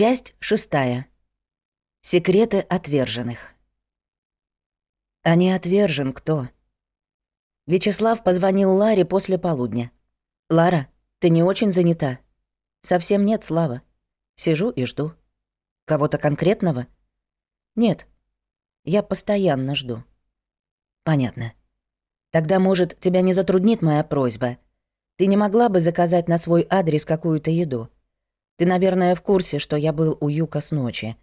Часть шестая. Секреты отверженных. А не отвержен кто? Вячеслав позвонил Ларе после полудня. «Лара, ты не очень занята?» «Совсем нет, Слава. Сижу и жду. Кого-то конкретного?» «Нет. Я постоянно жду». «Понятно. Тогда, может, тебя не затруднит моя просьба. Ты не могла бы заказать на свой адрес какую-то еду?» Ты, наверное, в курсе, что я был у Юка с ночи.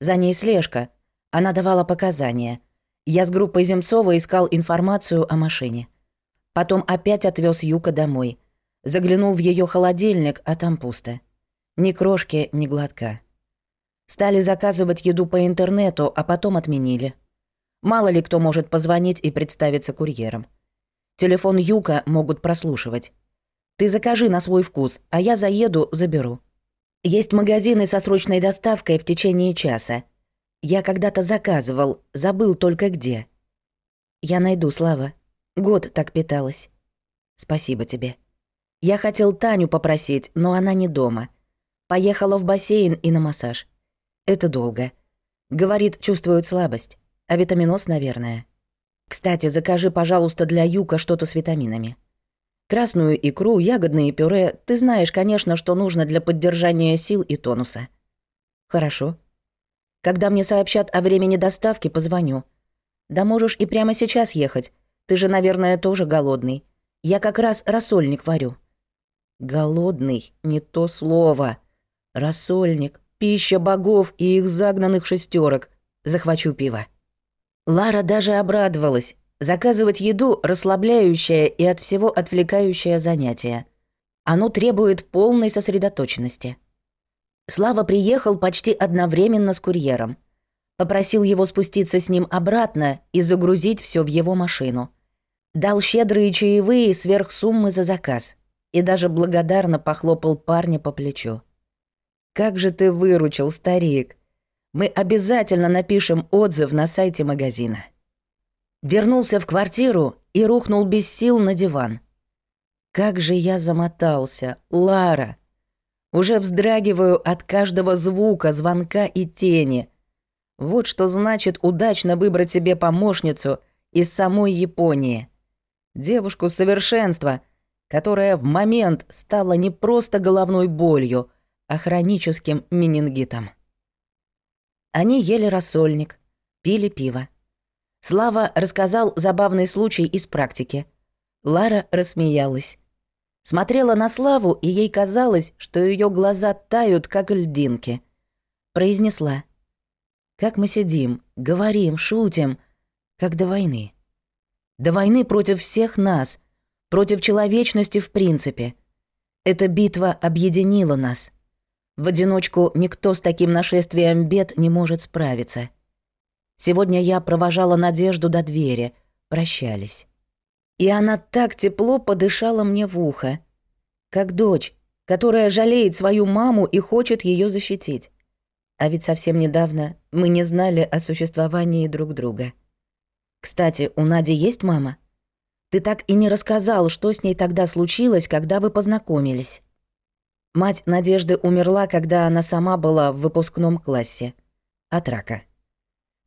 За ней слежка. Она давала показания. Я с группой Земцова искал информацию о машине. Потом опять отвез Юка домой. Заглянул в ее холодильник, а там пусто. Ни крошки, ни глотка. Стали заказывать еду по интернету, а потом отменили. Мало ли кто может позвонить и представиться курьером. Телефон Юка могут прослушивать. Ты закажи на свой вкус, а я заеду, заберу. Есть магазины со срочной доставкой в течение часа. Я когда-то заказывал, забыл только где. Я найду, Слава. Год так питалась. Спасибо тебе. Я хотел Таню попросить, но она не дома. Поехала в бассейн и на массаж. Это долго. Говорит, чувствует слабость. А витаминоз, наверное. Кстати, закажи, пожалуйста, для Юка что-то с витаминами. Красную икру, ягодные пюре, ты знаешь, конечно, что нужно для поддержания сил и тонуса. Хорошо. Когда мне сообщат о времени доставки, позвоню. Да можешь и прямо сейчас ехать. Ты же, наверное, тоже голодный. Я как раз рассольник варю. Голодный — не то слово. Рассольник, пища богов и их загнанных шестерок. Захвачу пиво. Лара даже обрадовалась, заказывать еду, расслабляющее и от всего отвлекающее занятие. Оно требует полной сосредоточенности. Слава приехал почти одновременно с курьером. Попросил его спуститься с ним обратно и загрузить все в его машину. Дал щедрые чаевые сверх суммы за заказ и даже благодарно похлопал парня по плечу. «Как же ты выручил, старик! Мы обязательно напишем отзыв на сайте магазина» вернулся в квартиру и рухнул без сил на диван. Как же я замотался, Лара! Уже вздрагиваю от каждого звука, звонка и тени. Вот что значит удачно выбрать себе помощницу из самой Японии. Девушку совершенства, которая в момент стала не просто головной болью, а хроническим менингитом. Они ели рассольник, пили пиво. Слава рассказал забавный случай из практики. Лара рассмеялась. Смотрела на Славу, и ей казалось, что ее глаза тают, как льдинки. Произнесла. «Как мы сидим, говорим, шутим, как до войны. До войны против всех нас, против человечности в принципе. Эта битва объединила нас. В одиночку никто с таким нашествием бед не может справиться». Сегодня я провожала Надежду до двери, прощались. И она так тепло подышала мне в ухо, как дочь, которая жалеет свою маму и хочет ее защитить. А ведь совсем недавно мы не знали о существовании друг друга. Кстати, у Нади есть мама? Ты так и не рассказал, что с ней тогда случилось, когда вы познакомились. Мать Надежды умерла, когда она сама была в выпускном классе. От рака.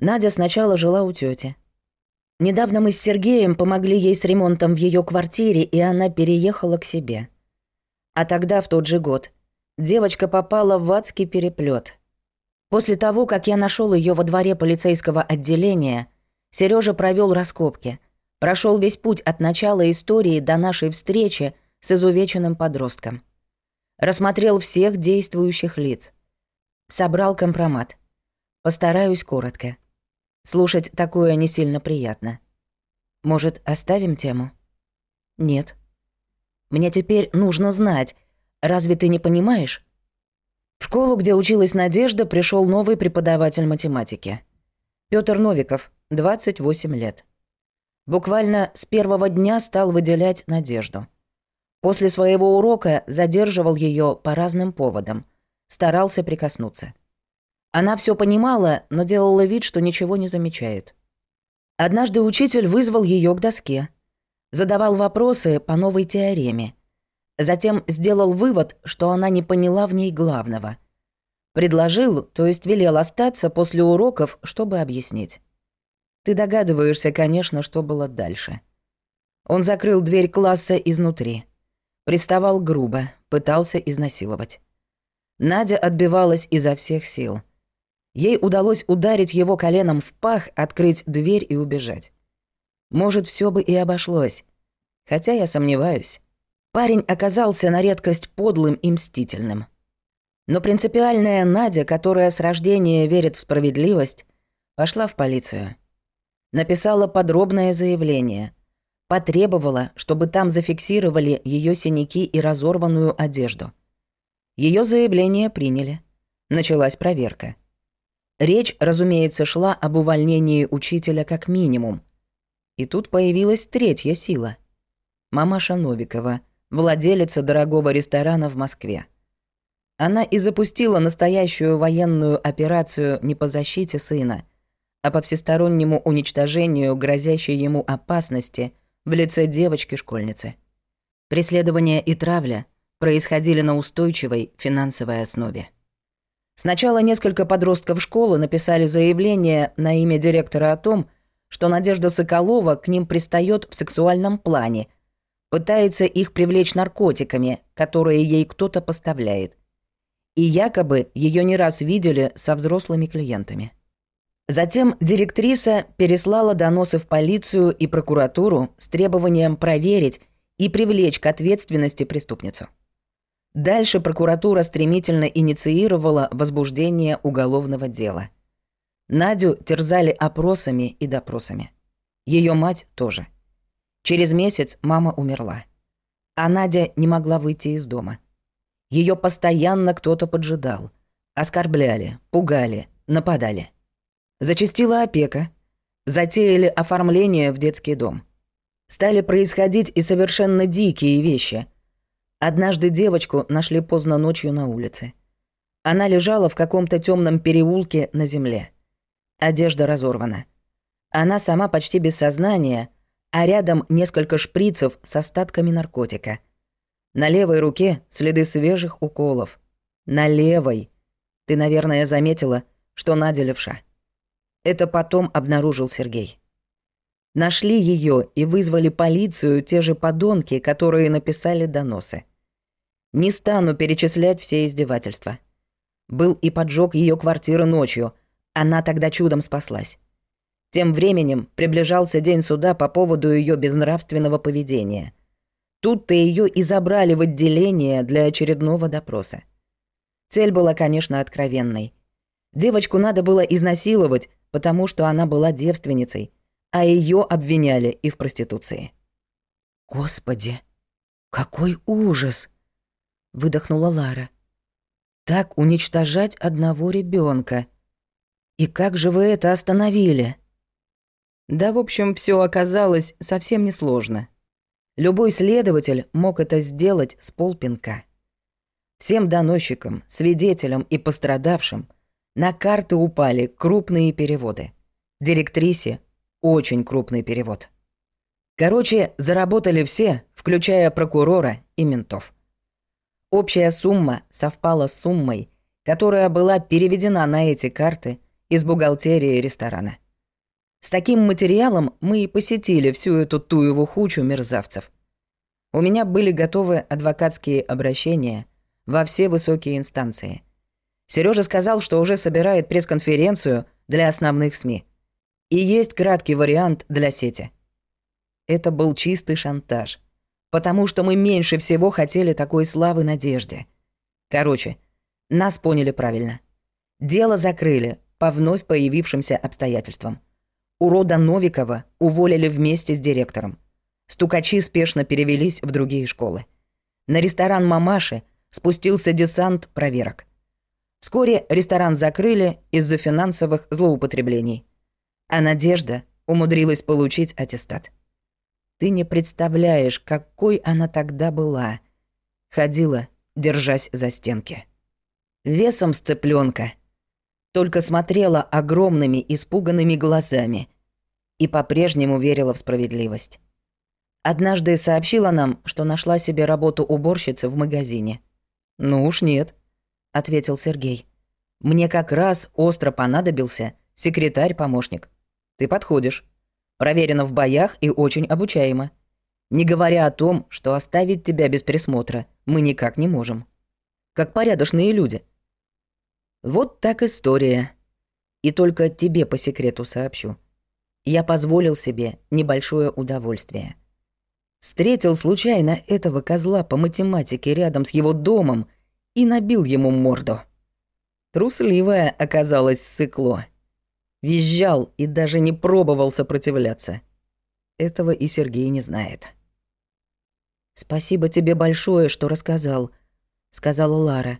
Надя сначала жила у тети. Недавно мы с Сергеем помогли ей с ремонтом в ее квартире, и она переехала к себе. А тогда, в тот же год, девочка попала в адский переплет. После того, как я нашел ее во дворе полицейского отделения, Сережа провел раскопки, прошел весь путь от начала истории до нашей встречи с изувеченным подростком. Рассмотрел всех действующих лиц. Собрал компромат. Постараюсь коротко. Слушать такое не сильно приятно. Может, оставим тему? Нет. Мне теперь нужно знать. Разве ты не понимаешь? В школу, где училась Надежда, пришел новый преподаватель математики. Петр Новиков, 28 лет. Буквально с первого дня стал выделять Надежду. После своего урока задерживал ее по разным поводам, старался прикоснуться. Она все понимала, но делала вид, что ничего не замечает. Однажды учитель вызвал ее к доске. Задавал вопросы по новой теореме. Затем сделал вывод, что она не поняла в ней главного. Предложил, то есть велел остаться после уроков, чтобы объяснить. Ты догадываешься, конечно, что было дальше. Он закрыл дверь класса изнутри. Приставал грубо, пытался изнасиловать. Надя отбивалась изо всех сил – Ей удалось ударить его коленом в пах, открыть дверь и убежать. Может, все бы и обошлось. Хотя я сомневаюсь. Парень оказался на редкость подлым и мстительным. Но принципиальная Надя, которая с рождения верит в справедливость, пошла в полицию. Написала подробное заявление. Потребовала, чтобы там зафиксировали ее синяки и разорванную одежду. Ее заявление приняли. Началась проверка. Речь, разумеется, шла об увольнении учителя как минимум. И тут появилась третья сила. Мамаша Новикова, владелица дорогого ресторана в Москве. Она и запустила настоящую военную операцию не по защите сына, а по всестороннему уничтожению грозящей ему опасности в лице девочки-школьницы. Преследование и травля происходили на устойчивой финансовой основе. Сначала несколько подростков школы написали заявление на имя директора о том, что Надежда Соколова к ним пристает в сексуальном плане, пытается их привлечь наркотиками, которые ей кто-то поставляет. И якобы ее не раз видели со взрослыми клиентами. Затем директриса переслала доносы в полицию и прокуратуру с требованием проверить и привлечь к ответственности преступницу. Дальше прокуратура стремительно инициировала возбуждение уголовного дела. Надю терзали опросами и допросами. Ее мать тоже. Через месяц мама умерла. А Надя не могла выйти из дома. Ее постоянно кто-то поджидал. Оскорбляли, пугали, нападали. Зачастила опека. Затеяли оформление в детский дом. Стали происходить и совершенно дикие вещи – Однажды девочку нашли поздно ночью на улице. Она лежала в каком-то темном переулке на земле. Одежда разорвана. Она сама почти без сознания, а рядом несколько шприцев с остатками наркотика. На левой руке следы свежих уколов. На левой. Ты, наверное, заметила, что Надя левша. Это потом обнаружил Сергей. Нашли ее и вызвали полицию те же подонки, которые написали доносы. Не стану перечислять все издевательства. Был и поджог ее квартиры ночью. Она тогда чудом спаслась. Тем временем приближался день суда по поводу ее безнравственного поведения. Тут-то ее и забрали в отделение для очередного допроса. Цель была, конечно, откровенной. Девочку надо было изнасиловать, потому что она была девственницей, а ее обвиняли и в проституции. «Господи, какой ужас!» выдохнула Лара. «Так уничтожать одного ребенка. И как же вы это остановили?» Да, в общем, все оказалось совсем несложно. Любой следователь мог это сделать с полпинка. Всем доносчикам, свидетелям и пострадавшим на карты упали крупные переводы. Директрисе – очень крупный перевод. Короче, заработали все, включая прокурора и ментов. Общая сумма совпала с суммой, которая была переведена на эти карты из бухгалтерии ресторана. С таким материалом мы и посетили всю эту туеву хучу мерзавцев. У меня были готовы адвокатские обращения во все высокие инстанции. Сережа сказал, что уже собирает пресс-конференцию для основных СМИ. И есть краткий вариант для сети. Это был чистый шантаж — потому что мы меньше всего хотели такой славы надежде. Короче, нас поняли правильно. Дело закрыли по вновь появившимся обстоятельствам. Урода Новикова уволили вместе с директором. Стукачи спешно перевелись в другие школы. На ресторан «Мамаши» спустился десант проверок. Вскоре ресторан закрыли из-за финансовых злоупотреблений. А Надежда умудрилась получить аттестат. Ты не представляешь, какой она тогда была. Ходила, держась за стенки. Весом с цыпленка. Только смотрела огромными испуганными глазами. И по-прежнему верила в справедливость. Однажды сообщила нам, что нашла себе работу уборщицы в магазине. «Ну уж нет», — ответил Сергей. «Мне как раз остро понадобился секретарь-помощник. Ты подходишь» проверено в боях и очень обучаемо. Не говоря о том, что оставить тебя без присмотра мы никак не можем. Как порядочные люди. Вот так история. И только тебе по секрету сообщу. Я позволил себе небольшое удовольствие. Встретил случайно этого козла по математике рядом с его домом и набил ему морду. Трусливое оказалось сыкло. Визжал и даже не пробовал сопротивляться. Этого и Сергей не знает. «Спасибо тебе большое, что рассказал», — сказала Лара.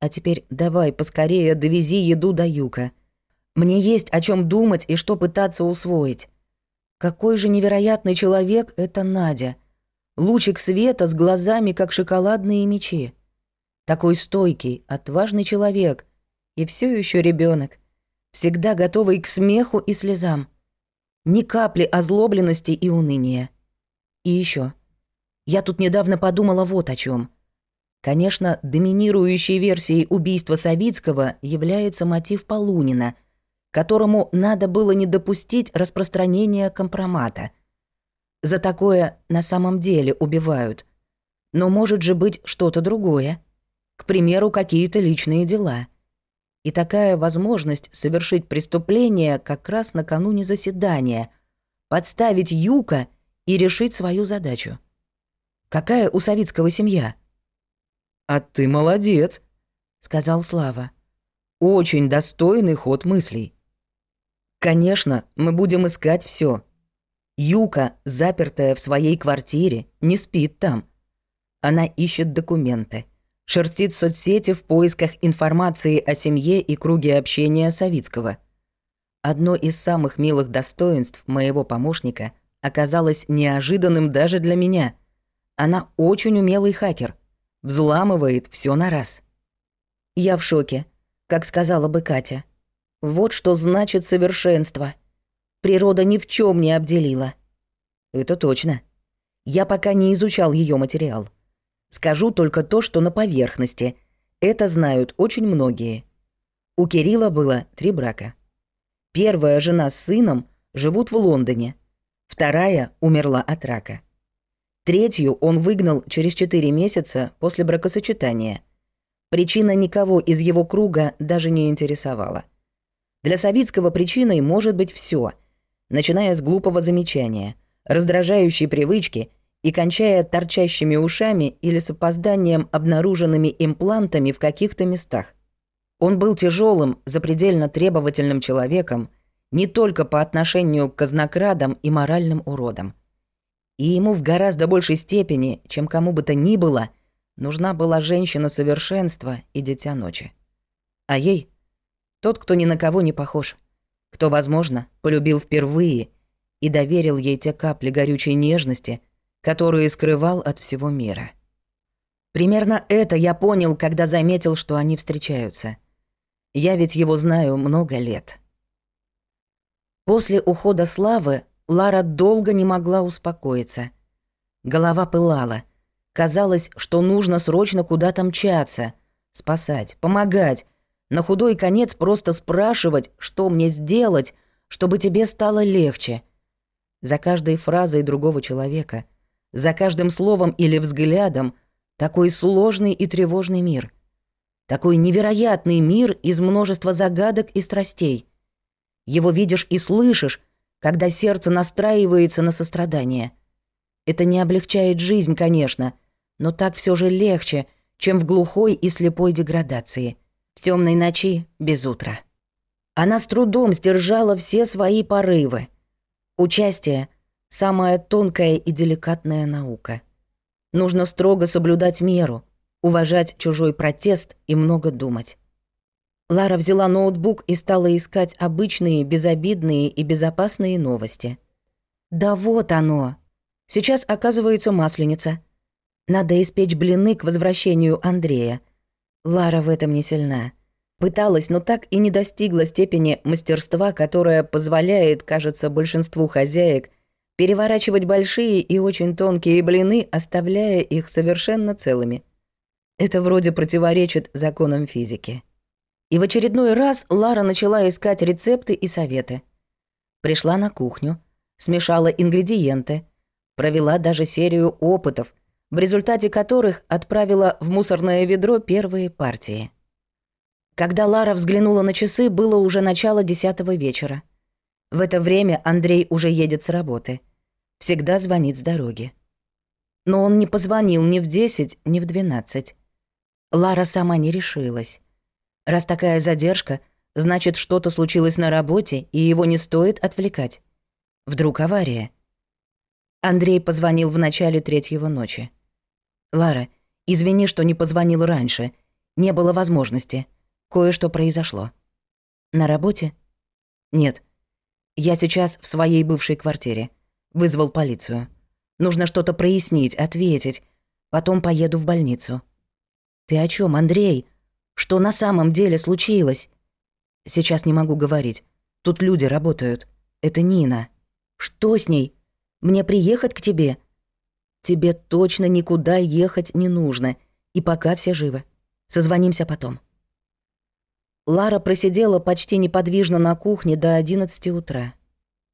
«А теперь давай поскорее довези еду до Юка. Мне есть о чем думать и что пытаться усвоить. Какой же невероятный человек это Надя. Лучик света с глазами, как шоколадные мечи. Такой стойкий, отважный всегда готовый к смеху и слезам. Ни капли озлобленности и уныния. И еще. Я тут недавно подумала вот о чем. Конечно, доминирующей версией убийства Савицкого является мотив Полунина, которому надо было не допустить распространения компромата. За такое на самом деле убивают. Но может же быть что-то другое. К примеру, какие-то личные дела – и такая возможность совершить преступление как раз накануне заседания, подставить Юка и решить свою задачу. Какая у Савицкого семья? «А ты молодец», — сказал Слава. «Очень достойный ход мыслей. Конечно, мы будем искать все. Юка, запертая в своей квартире, не спит там. Она ищет документы — шерстит соцсети в поисках информации о семье и круге общения Савицкого. Одно из самых милых достоинств моего помощника оказалось неожиданным даже для меня. Она очень умелый хакер, взламывает все на раз. Я в шоке, как сказала бы Катя. Вот что значит совершенство. Природа ни в чем не обделила. Это точно. Я пока не изучал ее материал. Скажу только то, что на поверхности. Это знают очень многие. У Кирилла было три брака. Первая жена с сыном живут в Лондоне. Вторая умерла от рака. Третью он выгнал через четыре месяца после бракосочетания. Причина никого из его круга даже не интересовала. Для Савицкого причиной может быть все, начиная с глупого замечания, раздражающей привычки – и кончая торчащими ушами или с опозданием обнаруженными имплантами в каких-то местах. Он был тяжелым, запредельно требовательным человеком, не только по отношению к казнокрадам и моральным уродам. И ему в гораздо большей степени, чем кому бы то ни было, нужна была женщина совершенства и дитя ночи. А ей — тот, кто ни на кого не похож, кто, возможно, полюбил впервые и доверил ей те капли горючей нежности — которую скрывал от всего мира. Примерно это я понял, когда заметил, что они встречаются. Я ведь его знаю много лет. После ухода Славы Лара долго не могла успокоиться. Голова пылала. Казалось, что нужно срочно куда-то мчаться, спасать, помогать, на худой конец просто спрашивать, что мне сделать, чтобы тебе стало легче. За каждой фразой другого человека — за каждым словом или взглядом такой сложный и тревожный мир. Такой невероятный мир из множества загадок и страстей. Его видишь и слышишь, когда сердце настраивается на сострадание. Это не облегчает жизнь, конечно, но так все же легче, чем в глухой и слепой деградации. В темной ночи без утра. Она с трудом сдержала все свои порывы. Участие — самая тонкая и деликатная наука. Нужно строго соблюдать меру, уважать чужой протест и много думать. Лара взяла ноутбук и стала искать обычные, безобидные и безопасные новости. Да вот оно. Сейчас оказывается масленица. Надо испечь блины к возвращению Андрея. Лара в этом не сильна. Пыталась, но так и не достигла степени мастерства, которая позволяет, кажется, большинству хозяек переворачивать большие и очень тонкие блины, оставляя их совершенно целыми. Это вроде противоречит законам физики. И в очередной раз Лара начала искать рецепты и советы. Пришла на кухню, смешала ингредиенты, провела даже серию опытов, в результате которых отправила в мусорное ведро первые партии. Когда Лара взглянула на часы, было уже начало десятого вечера. В это время Андрей уже едет с работы — всегда звонит с дороги. Но он не позвонил ни в 10, ни в 12. Лара сама не решилась. Раз такая задержка, значит, что-то случилось на работе, и его не стоит отвлекать. Вдруг авария. Андрей позвонил в начале третьего ночи. «Лара, извини, что не позвонил раньше. Не было возможности. Кое-что произошло». «На работе?» «Нет. Я сейчас в своей бывшей квартире. Вызвал полицию. Нужно что-то прояснить, ответить. Потом поеду в больницу. Ты о чем, Андрей? Что на самом деле случилось? Сейчас не могу говорить. Тут люди работают. Это Нина. Что с ней? Мне приехать к тебе? Тебе точно никуда ехать не нужно. И пока все живы. Созвонимся потом. Лара просидела почти неподвижно на кухне до 11 утра.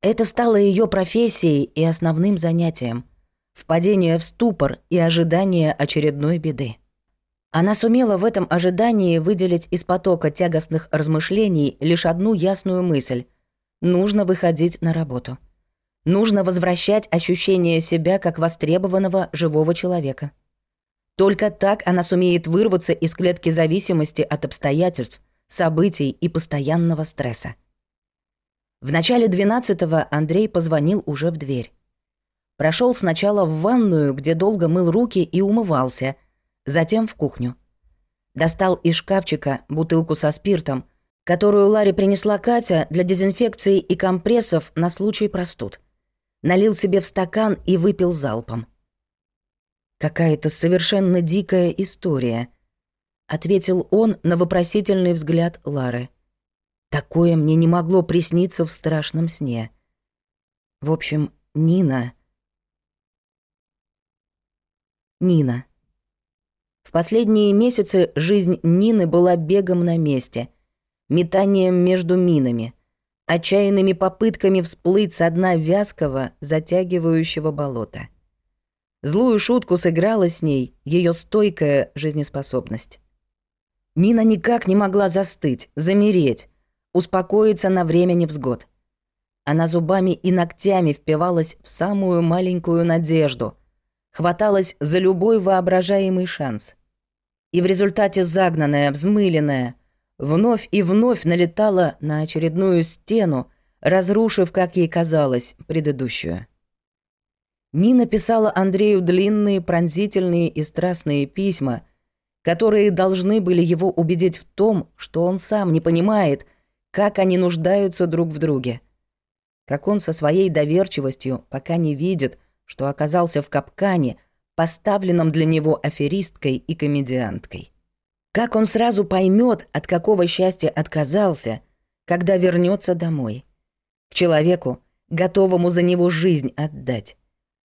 Это стало ее профессией и основным занятием. Впадение в ступор и ожидание очередной беды. Она сумела в этом ожидании выделить из потока тягостных размышлений лишь одну ясную мысль. Нужно выходить на работу. Нужно возвращать ощущение себя как востребованного живого человека. Только так она сумеет вырваться из клетки зависимости от обстоятельств, событий и постоянного стресса. В начале 12-го Андрей позвонил уже в дверь. Прошел сначала в ванную, где долго мыл руки и умывался, затем в кухню. Достал из шкафчика бутылку со спиртом, которую Ларе принесла Катя для дезинфекции и компрессов на случай простуд. Налил себе в стакан и выпил залпом. «Какая-то совершенно дикая история», — ответил он на вопросительный взгляд Лары. Такое мне не могло присниться в страшном сне. В общем, Нина... Нина. В последние месяцы жизнь Нины была бегом на месте, метанием между минами, отчаянными попытками всплыть с дна вязкого, затягивающего болота. Злую шутку сыграла с ней ее стойкая жизнеспособность. Нина никак не могла застыть, замереть, успокоиться на время невзгод. Она зубами и ногтями впивалась в самую маленькую надежду, хваталась за любой воображаемый шанс. И в результате загнанная, взмыленная, вновь и вновь налетала на очередную стену, разрушив, как ей казалось, предыдущую. Нина писала Андрею длинные, пронзительные и страстные письма, которые должны были его убедить в том, что он сам не понимает, как они нуждаются друг в друге. Как он со своей доверчивостью пока не видит, что оказался в капкане, поставленном для него аферисткой и комедианткой. Как он сразу поймет, от какого счастья отказался, когда вернется домой. К человеку, готовому за него жизнь отдать.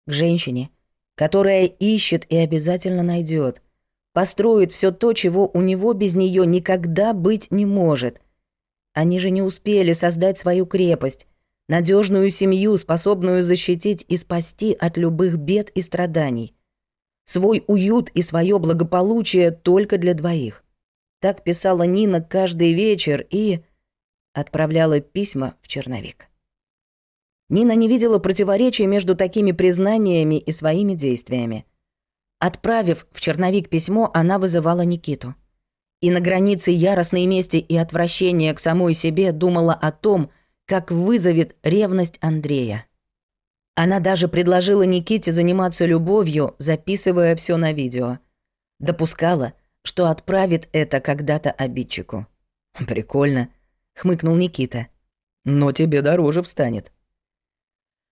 К женщине, которая ищет и обязательно найдет, построит все то, чего у него без нее никогда быть не может — они же не успели создать свою крепость, надежную семью, способную защитить и спасти от любых бед и страданий. Свой уют и свое благополучие только для двоих. Так писала Нина каждый вечер и отправляла письма в черновик. Нина не видела противоречия между такими признаниями и своими действиями. Отправив в черновик письмо, она вызывала Никиту – и на границе яростной мести и отвращения к самой себе думала о том, как вызовет ревность Андрея. Она даже предложила Никите заниматься любовью, записывая все на видео. Допускала, что отправит это когда-то обидчику. «Прикольно», — хмыкнул Никита. «Но тебе дороже встанет».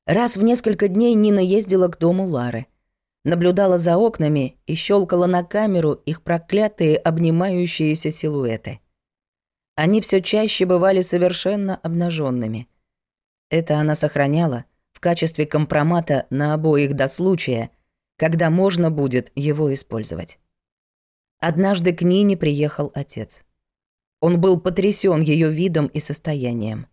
Раз в несколько дней Нина ездила к дому Лары — наблюдала за окнами и щелкала на камеру их проклятые обнимающиеся силуэты. Они все чаще бывали совершенно обнаженными. Это она сохраняла в качестве компромата на обоих до случая, когда можно будет его использовать. Однажды к Нине приехал отец. Он был потрясен ее видом и состоянием.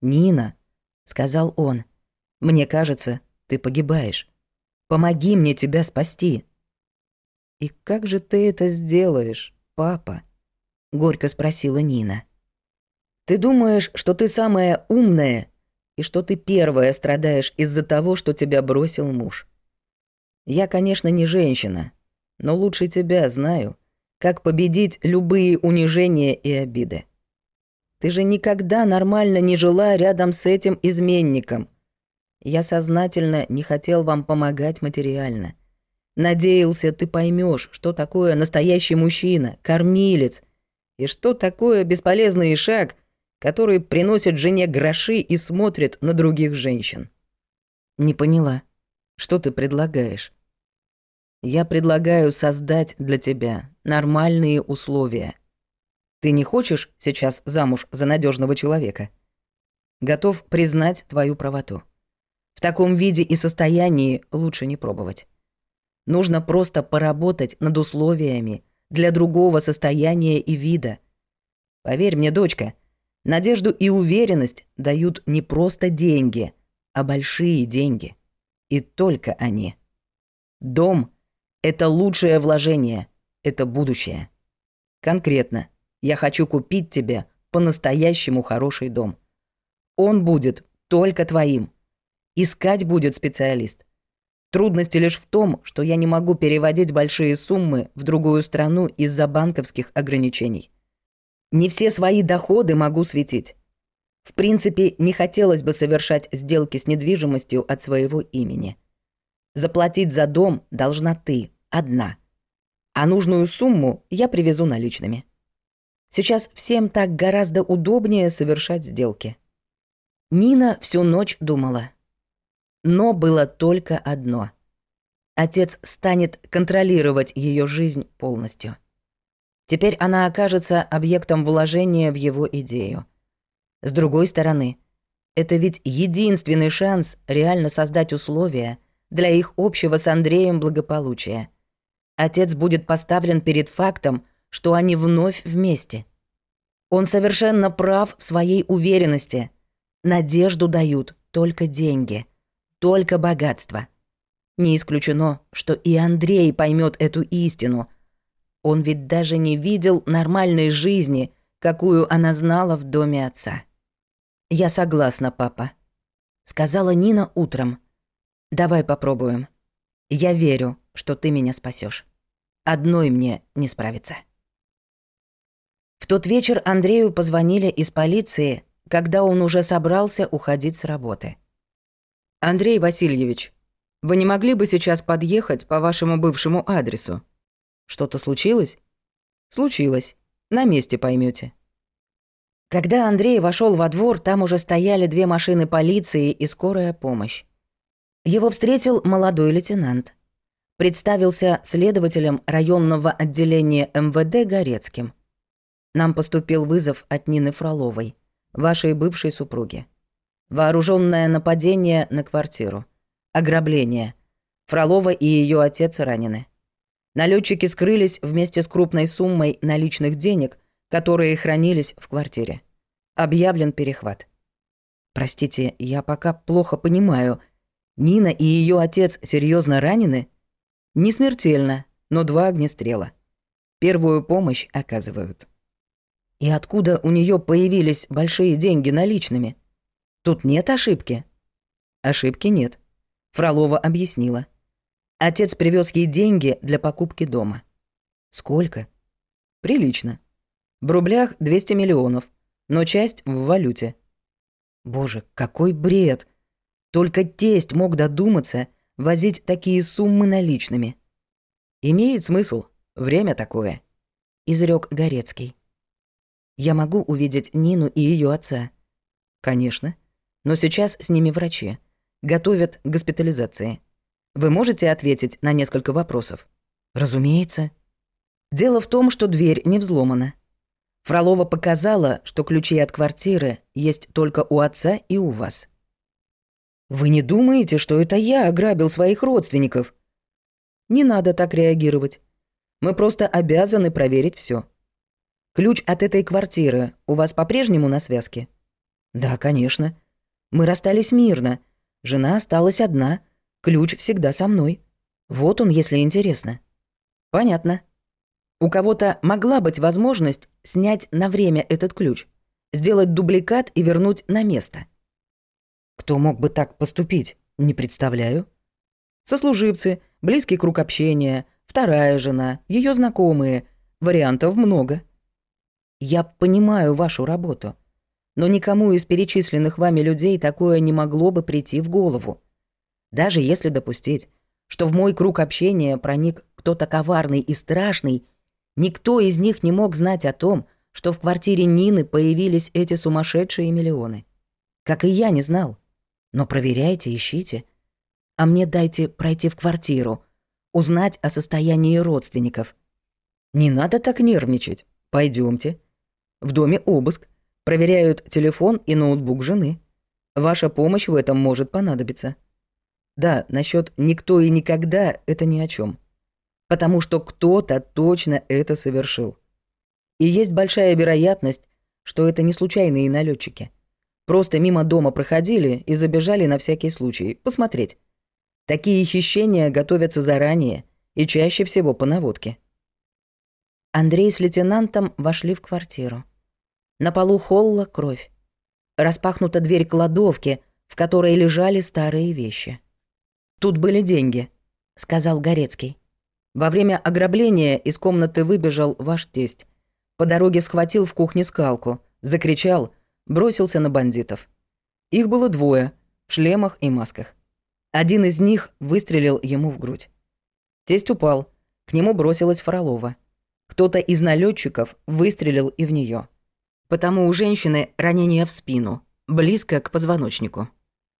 «Нина», — сказал он, — «мне кажется, ты погибаешь». Помоги мне тебя спасти!» «И как же ты это сделаешь, папа?» — горько спросила Нина. «Ты думаешь, что ты самая умная и что ты первая страдаешь из-за того, что тебя бросил муж. Я, конечно, не женщина, но лучше тебя знаю, как победить любые унижения и обиды. Ты же никогда нормально не жила рядом с этим изменником — я сознательно не хотел вам помогать материально. Надеялся, ты поймешь, что такое настоящий мужчина, кормилец, и что такое бесполезный шаг, который приносит жене гроши и смотрит на других женщин. Не поняла. Что ты предлагаешь? Я предлагаю создать для тебя нормальные условия. Ты не хочешь сейчас замуж за надежного человека? Готов признать твою правоту. В таком виде и состоянии лучше не пробовать. Нужно просто поработать над условиями для другого состояния и вида. Поверь мне, дочка, надежду и уверенность дают не просто деньги, а большие деньги. И только они. Дом это лучшее вложение, это будущее. Конкретно, я хочу купить тебе по-настоящему хороший дом. Он будет только твоим. Искать будет специалист. Трудности лишь в том, что я не могу переводить большие суммы в другую страну из-за банковских ограничений. Не все свои доходы могу светить. В принципе, не хотелось бы совершать сделки с недвижимостью от своего имени. Заплатить за дом должна ты, одна. А нужную сумму я привезу наличными. Сейчас всем так гораздо удобнее совершать сделки. Нина всю ночь думала — но было только одно. Отец станет контролировать ее жизнь полностью. Теперь она окажется объектом вложения в его идею. С другой стороны, это ведь единственный шанс реально создать условия для их общего с Андреем благополучия. Отец будет поставлен перед фактом, что они вновь вместе. Он совершенно прав в своей уверенности. Надежду дают только деньги — только богатство. Не исключено, что и Андрей поймет эту истину. Он ведь даже не видел нормальной жизни, какую она знала в доме отца. «Я согласна, папа», — сказала Нина утром. «Давай попробуем. Я верю, что ты меня спасешь. Одной мне не справиться». В тот вечер Андрею позвонили из полиции, когда он уже собрался уходить с работы. Андрей Васильевич, вы не могли бы сейчас подъехать по вашему бывшему адресу? Что-то случилось? Случилось. На месте поймете. Когда Андрей вошел во двор, там уже стояли две машины полиции и скорая помощь. Его встретил молодой лейтенант. Представился следователем районного отделения МВД Горецким. Нам поступил вызов от Нины Фроловой, вашей бывшей супруги вооруженное нападение на квартиру, ограбление. Фролова и ее отец ранены. Налетчики скрылись вместе с крупной суммой наличных денег, которые хранились в квартире. Объявлен перехват. Простите, я пока плохо понимаю. Нина и ее отец серьезно ранены? Не смертельно, но два огнестрела. Первую помощь оказывают. И откуда у нее появились большие деньги наличными? Тут нет ошибки. Ошибки нет. Фролова объяснила. Отец привез ей деньги для покупки дома. Сколько? Прилично. В рублях 200 миллионов, но часть в валюте. Боже, какой бред! Только тесть мог додуматься возить такие суммы наличными. Имеет смысл. Время такое. Изрек Горецкий. Я могу увидеть Нину и ее отца. Конечно но сейчас с ними врачи. Готовят к госпитализации. Вы можете ответить на несколько вопросов? Разумеется. Дело в том, что дверь не взломана. Фролова показала, что ключи от квартиры есть только у отца и у вас. Вы не думаете, что это я ограбил своих родственников? Не надо так реагировать. Мы просто обязаны проверить все. Ключ от этой квартиры у вас по-прежнему на связке? Да, конечно. Мы расстались мирно. Жена осталась одна. Ключ всегда со мной. Вот он, если интересно. Понятно. У кого-то могла быть возможность снять на время этот ключ, сделать дубликат и вернуть на место. Кто мог бы так поступить, не представляю. Сослуживцы, близкий круг общения, вторая жена, ее знакомые. Вариантов много. Я понимаю вашу работу но никому из перечисленных вами людей такое не могло бы прийти в голову. Даже если допустить, что в мой круг общения проник кто-то коварный и страшный, никто из них не мог знать о том, что в квартире Нины появились эти сумасшедшие миллионы. Как и я не знал. Но проверяйте, ищите. А мне дайте пройти в квартиру, узнать о состоянии родственников. Не надо так нервничать. Пойдемте. В доме обыск проверяют телефон и ноутбук жены. Ваша помощь в этом может понадобиться. Да, насчет никто и никогда это ни о чем. Потому что кто-то точно это совершил. И есть большая вероятность, что это не случайные налетчики. Просто мимо дома проходили и забежали на всякий случай посмотреть. Такие хищения готовятся заранее и чаще всего по наводке. Андрей с лейтенантом вошли в квартиру. На полу холла кровь. Распахнута дверь кладовки, в которой лежали старые вещи. «Тут были деньги», — сказал Горецкий. «Во время ограбления из комнаты выбежал ваш тесть. По дороге схватил в кухне скалку, закричал, бросился на бандитов. Их было двое, в шлемах и масках. Один из них выстрелил ему в грудь. Тесть упал, к нему бросилась Фролова. Кто-то из налетчиков выстрелил и в нее потому у женщины ранение в спину, близко к позвоночнику.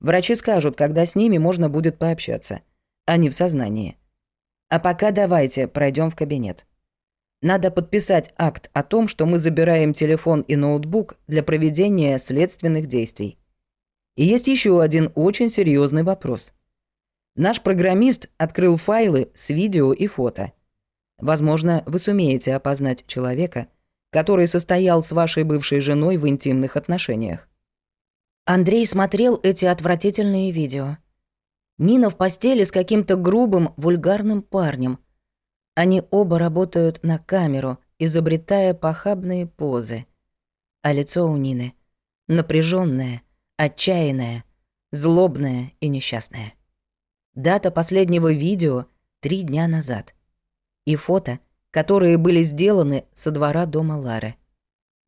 Врачи скажут, когда с ними можно будет пообщаться. а не в сознании. А пока давайте пройдем в кабинет. Надо подписать акт о том, что мы забираем телефон и ноутбук для проведения следственных действий. И есть еще один очень серьезный вопрос. Наш программист открыл файлы с видео и фото. Возможно, вы сумеете опознать человека – который состоял с вашей бывшей женой в интимных отношениях. Андрей смотрел эти отвратительные видео. Нина в постели с каким-то грубым, вульгарным парнем. Они оба работают на камеру, изобретая похабные позы. А лицо у Нины напряженное, отчаянное, злобное и несчастное. Дата последнего видео — три дня назад. И фото — которые были сделаны со двора дома Лары.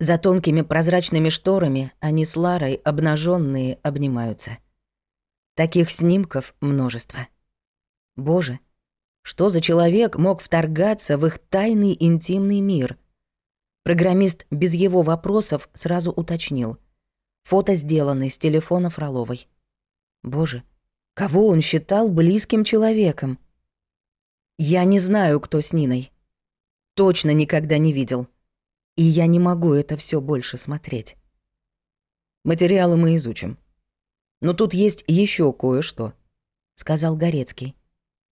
За тонкими прозрачными шторами они с Ларой, обнаженные, обнимаются. Таких снимков множество. Боже, что за человек мог вторгаться в их тайный интимный мир? Программист без его вопросов сразу уточнил. Фото сделаны с телефона Фроловой. Боже, кого он считал близким человеком? Я не знаю, кто с Ниной точно никогда не видел. И я не могу это все больше смотреть. Материалы мы изучим. Но тут есть еще кое-что, сказал Горецкий.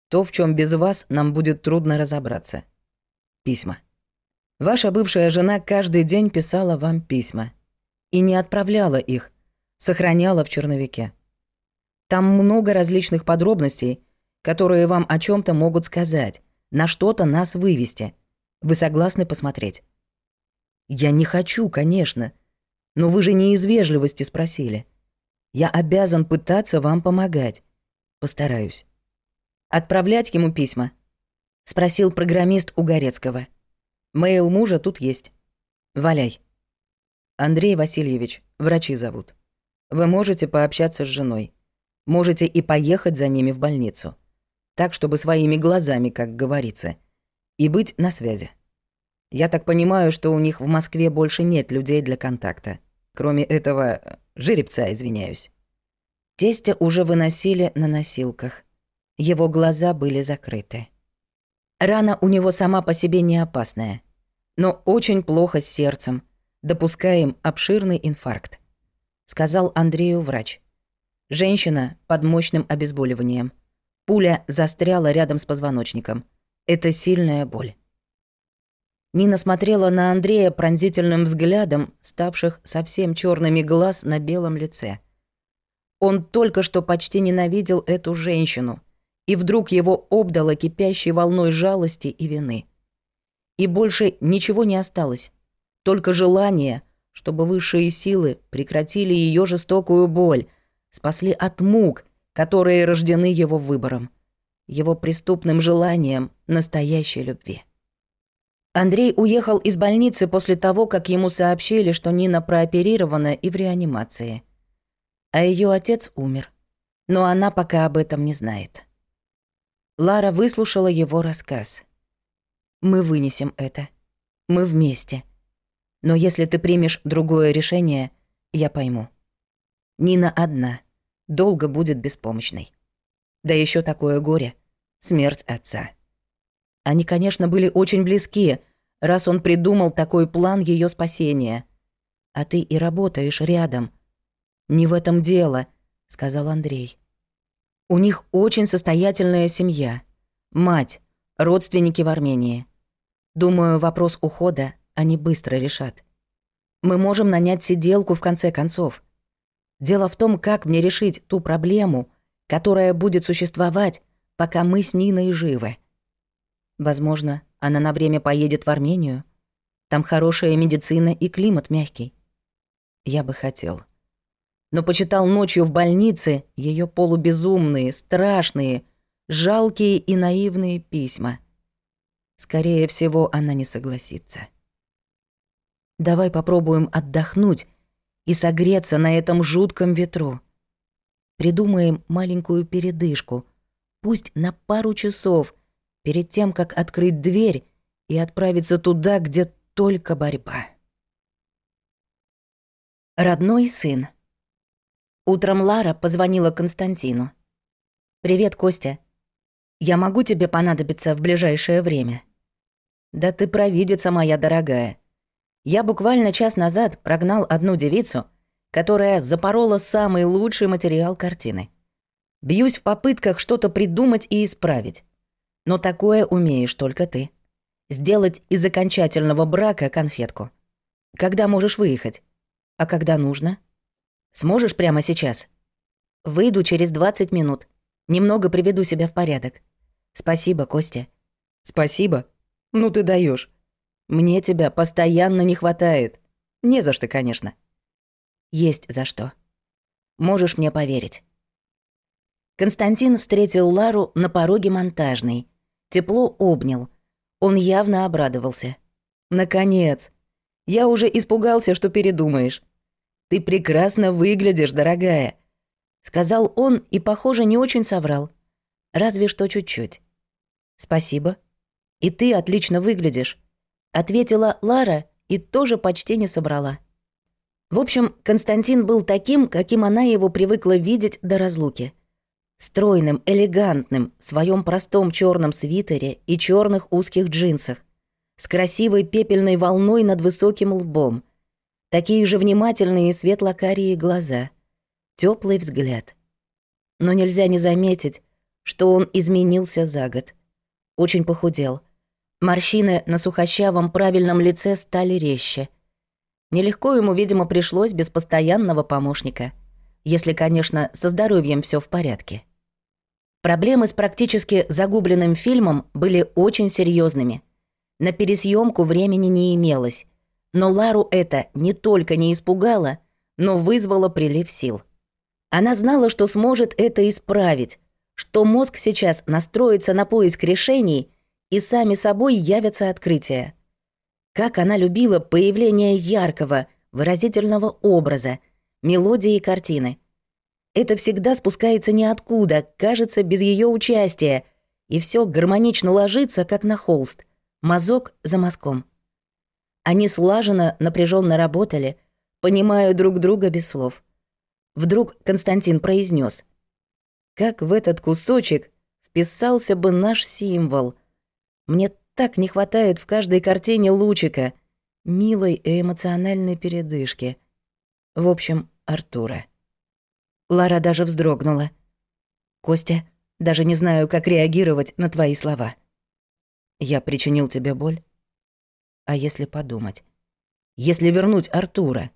То, в чем без вас нам будет трудно разобраться. Письма. Ваша бывшая жена каждый день писала вам письма и не отправляла их, сохраняла в черновике. Там много различных подробностей, которые вам о чем то могут сказать, на что-то нас вывести — вы согласны посмотреть?» «Я не хочу, конечно. Но вы же не из вежливости спросили. Я обязан пытаться вам помогать. Постараюсь». «Отправлять ему письма?» — спросил программист у Горецкого. «Мейл мужа тут есть. Валяй». «Андрей Васильевич, врачи зовут. Вы можете пообщаться с женой. Можете и поехать за ними в больницу. Так, чтобы своими глазами, как говорится и быть на связи. Я так понимаю, что у них в Москве больше нет людей для контакта. Кроме этого, жеребца, извиняюсь. Тестя уже выносили на носилках. Его глаза были закрыты. Рана у него сама по себе не опасная, но очень плохо с сердцем. Допускаем обширный инфаркт, сказал Андрею врач. Женщина под мощным обезболиванием. Пуля застряла рядом с позвоночником – это сильная боль. Нина смотрела на Андрея пронзительным взглядом, ставших совсем черными глаз на белом лице. Он только что почти ненавидел эту женщину, и вдруг его обдало кипящей волной жалости и вины. И больше ничего не осталось, только желание, чтобы высшие силы прекратили ее жестокую боль, спасли от мук, которые рождены его выбором его преступным желанием настоящей любви. Андрей уехал из больницы после того, как ему сообщили, что Нина прооперирована и в реанимации. А ее отец умер. Но она пока об этом не знает. Лара выслушала его рассказ. «Мы вынесем это. Мы вместе. Но если ты примешь другое решение, я пойму. Нина одна, долго будет беспомощной». Да еще такое горе. Смерть отца. Они, конечно, были очень близки, раз он придумал такой план ее спасения. А ты и работаешь рядом. Не в этом дело, сказал Андрей. У них очень состоятельная семья. Мать, родственники в Армении. Думаю, вопрос ухода они быстро решат. Мы можем нанять сиделку в конце концов. Дело в том, как мне решить ту проблему, которая будет существовать, пока мы с Ниной живы. Возможно, она на время поедет в Армению. Там хорошая медицина и климат мягкий. Я бы хотел. Но почитал ночью в больнице ее полубезумные, страшные, жалкие и наивные письма. Скорее всего, она не согласится. Давай попробуем отдохнуть и согреться на этом жутком ветру придумаем маленькую передышку. Пусть на пару часов, перед тем, как открыть дверь и отправиться туда, где только борьба. Родной сын. Утром Лара позвонила Константину. «Привет, Костя. Я могу тебе понадобиться в ближайшее время?» «Да ты провидица моя дорогая. Я буквально час назад прогнал одну девицу, которая запорола самый лучший материал картины. Бьюсь в попытках что-то придумать и исправить. Но такое умеешь только ты. Сделать из окончательного брака конфетку. Когда можешь выехать? А когда нужно? Сможешь прямо сейчас? Выйду через 20 минут. Немного приведу себя в порядок. Спасибо, Костя. Спасибо? Ну ты даешь. Мне тебя постоянно не хватает. Не за что, конечно. Есть за что. Можешь мне поверить. Константин встретил Лару на пороге монтажной. Тепло обнял. Он явно обрадовался. «Наконец! Я уже испугался, что передумаешь. Ты прекрасно выглядишь, дорогая!» Сказал он и, похоже, не очень соврал. Разве что чуть-чуть. «Спасибо. И ты отлично выглядишь», — ответила Лара и тоже почти не собрала. В общем, Константин был таким, каким она его привыкла видеть до разлуки. Стройным, элегантным, в своем простом черном свитере и черных узких джинсах, с красивой пепельной волной над высоким лбом, такие же внимательные светло-карие глаза, теплый взгляд. Но нельзя не заметить, что он изменился за год. Очень похудел. Морщины на сухощавом правильном лице стали резче — Нелегко ему, видимо, пришлось без постоянного помощника. Если, конечно, со здоровьем все в порядке. Проблемы с практически загубленным фильмом были очень серьезными. На пересъемку времени не имелось. Но Лару это не только не испугало, но вызвало прилив сил. Она знала, что сможет это исправить, что мозг сейчас настроится на поиск решений, и сами собой явятся открытия – как она любила появление яркого, выразительного образа, мелодии и картины. Это всегда спускается ниоткуда, кажется, без ее участия, и все гармонично ложится, как на холст, мазок за мазком. Они слаженно, напряженно работали, понимая друг друга без слов. Вдруг Константин произнес: «Как в этот кусочек вписался бы наш символ? Мне так не хватает в каждой картине лучика, милой и эмоциональной передышки. В общем, Артура. Лара даже вздрогнула. «Костя, даже не знаю, как реагировать на твои слова. Я причинил тебе боль? А если подумать? Если вернуть Артура?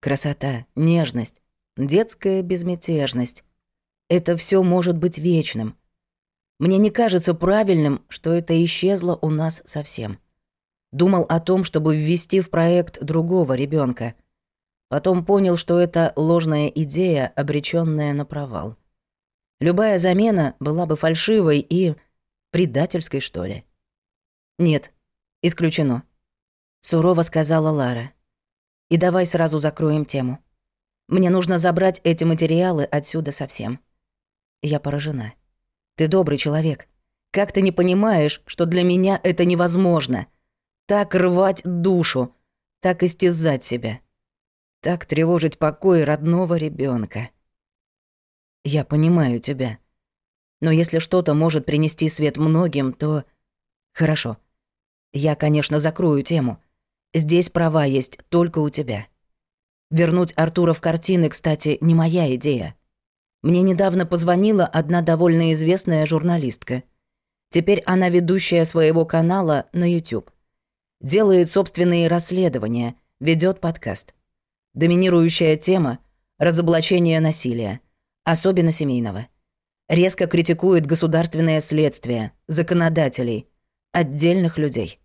Красота, нежность, детская безмятежность. Это все может быть вечным. Мне не кажется правильным, что это исчезло у нас совсем. Думал о том, чтобы ввести в проект другого ребенка. Потом понял, что это ложная идея, обреченная на провал. Любая замена была бы фальшивой и предательской, что ли. Нет, исключено. Сурово сказала Лара. И давай сразу закроем тему. Мне нужно забрать эти материалы отсюда совсем. Я поражена. Ты добрый человек. Как ты не понимаешь, что для меня это невозможно? Так рвать душу, так истязать себя, так тревожить покой родного ребенка. Я понимаю тебя. Но если что-то может принести свет многим, то... Хорошо. Я, конечно, закрою тему. Здесь права есть только у тебя. Вернуть Артура в картины, кстати, не моя идея. Мне недавно позвонила одна довольно известная журналистка. Теперь она ведущая своего канала на YouTube. Делает собственные расследования, ведет подкаст. Доминирующая тема – разоблачение насилия, особенно семейного. Резко критикует государственное следствие, законодателей, отдельных людей.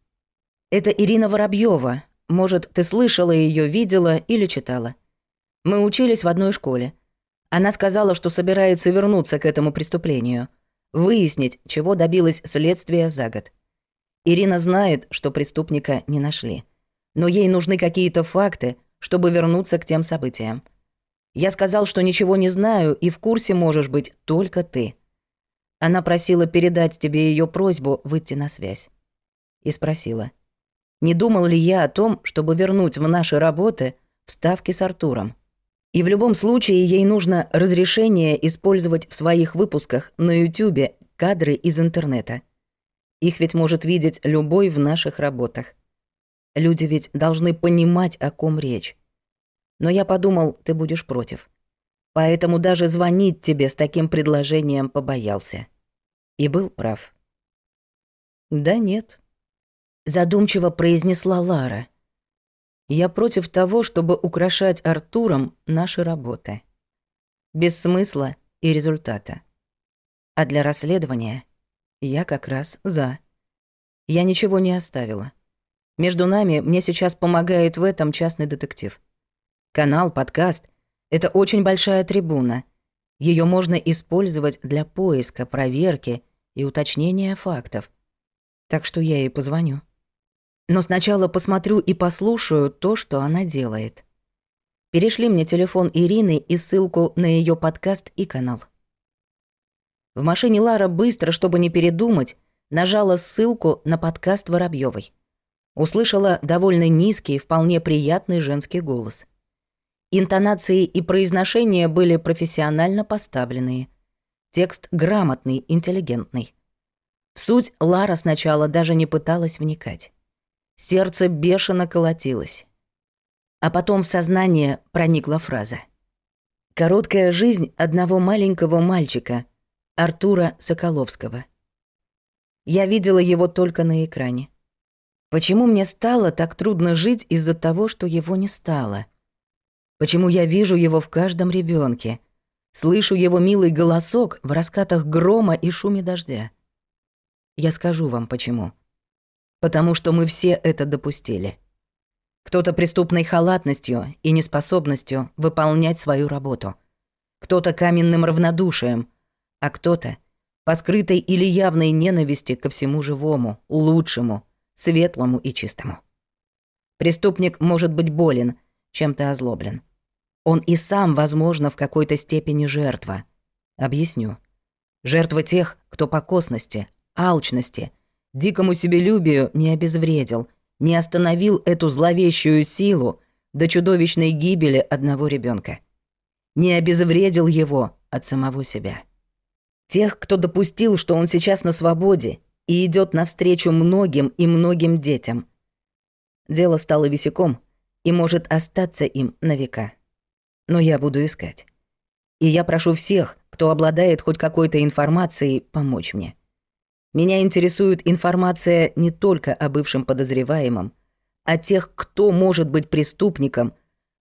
Это Ирина Воробьева. Может, ты слышала ее, видела или читала. Мы учились в одной школе – она сказала, что собирается вернуться к этому преступлению, выяснить, чего добилось следствие за год. Ирина знает, что преступника не нашли. Но ей нужны какие-то факты, чтобы вернуться к тем событиям. Я сказал, что ничего не знаю, и в курсе можешь быть только ты. Она просила передать тебе ее просьбу выйти на связь. И спросила, не думал ли я о том, чтобы вернуть в наши работы вставки с Артуром. И в любом случае ей нужно разрешение использовать в своих выпусках на YouTube кадры из интернета. Их ведь может видеть любой в наших работах. Люди ведь должны понимать, о ком речь. Но я подумал, ты будешь против. Поэтому даже звонить тебе с таким предложением побоялся. И был прав. «Да нет», — задумчиво произнесла Лара — Я против того, чтобы украшать Артуром наши работы. Без смысла и результата. А для расследования я как раз за. Я ничего не оставила. Между нами мне сейчас помогает в этом частный детектив. Канал, подкаст — это очень большая трибуна. Ее можно использовать для поиска, проверки и уточнения фактов. Так что я ей позвоню. но сначала посмотрю и послушаю то, что она делает. Перешли мне телефон Ирины и ссылку на ее подкаст и канал. В машине Лара быстро, чтобы не передумать, нажала ссылку на подкаст Воробьевой. Услышала довольно низкий, вполне приятный женский голос. Интонации и произношения были профессионально поставленные. Текст грамотный, интеллигентный. В суть Лара сначала даже не пыталась вникать. Сердце бешено колотилось. А потом в сознание проникла фраза. «Короткая жизнь одного маленького мальчика, Артура Соколовского. Я видела его только на экране. Почему мне стало так трудно жить из-за того, что его не стало? Почему я вижу его в каждом ребенке, слышу его милый голосок в раскатах грома и шуме дождя? Я скажу вам почему» потому что мы все это допустили. Кто-то преступной халатностью и неспособностью выполнять свою работу. Кто-то каменным равнодушием, а кто-то по скрытой или явной ненависти ко всему живому, лучшему, светлому и чистому. Преступник может быть болен, чем-то озлоблен. Он и сам, возможно, в какой-то степени жертва. Объясню. Жертва тех, кто по косности, алчности – Дикому себелюбию не обезвредил, не остановил эту зловещую силу до чудовищной гибели одного ребенка. Не обезвредил его от самого себя. Тех, кто допустил, что он сейчас на свободе и идет навстречу многим и многим детям. Дело стало висяком и может остаться им на века. Но я буду искать. И я прошу всех, кто обладает хоть какой-то информацией, помочь мне. Меня интересует информация не только о бывшем подозреваемом, о тех, кто может быть преступником,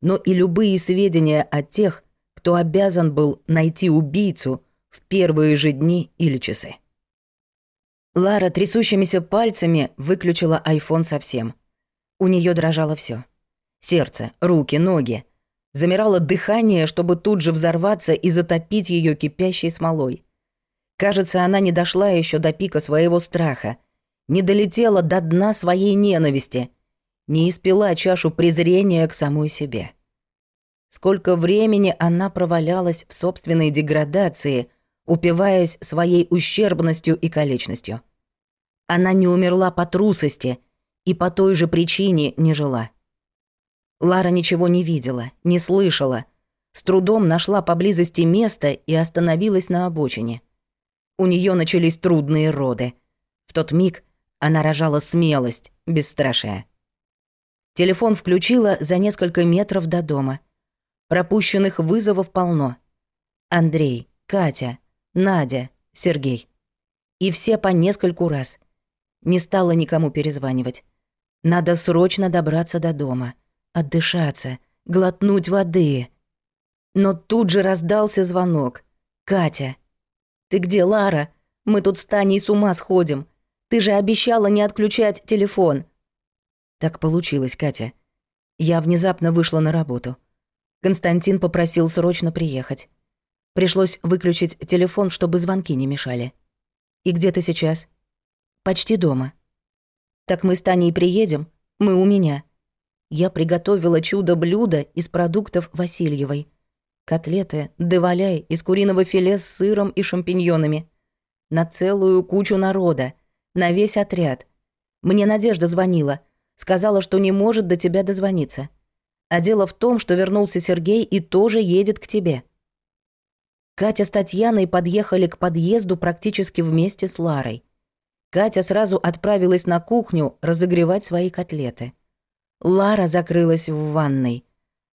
но и любые сведения о тех, кто обязан был найти убийцу в первые же дни или часы. Лара трясущимися пальцами выключила айфон совсем. У нее дрожало все: сердце, руки, ноги. Замирало дыхание, чтобы тут же взорваться и затопить ее кипящей смолой. Кажется, она не дошла еще до пика своего страха, не долетела до дна своей ненависти, не испила чашу презрения к самой себе. Сколько времени она провалялась в собственной деградации, упиваясь своей ущербностью и количностью. Она не умерла по трусости и по той же причине не жила. Лара ничего не видела, не слышала, с трудом нашла поблизости место и остановилась на обочине – у нее начались трудные роды. В тот миг она рожала смелость, бесстрашие. Телефон включила за несколько метров до дома. Пропущенных вызовов полно. Андрей, Катя, Надя, Сергей. И все по нескольку раз. Не стала никому перезванивать. Надо срочно добраться до дома, отдышаться, глотнуть воды. Но тут же раздался звонок. Катя — «Ты где, Лара? Мы тут с Таней с ума сходим. Ты же обещала не отключать телефон». Так получилось, Катя. Я внезапно вышла на работу. Константин попросил срочно приехать. Пришлось выключить телефон, чтобы звонки не мешали. «И где ты сейчас?» «Почти дома». «Так мы с Таней приедем? Мы у меня». Я приготовила чудо-блюдо из продуктов Васильевой – котлеты, деваляй из куриного филе с сыром и шампиньонами. На целую кучу народа, на весь отряд. Мне Надежда звонила, сказала, что не может до тебя дозвониться. А дело в том, что вернулся Сергей и тоже едет к тебе. Катя с Татьяной подъехали к подъезду практически вместе с Ларой. Катя сразу отправилась на кухню разогревать свои котлеты. Лара закрылась в ванной.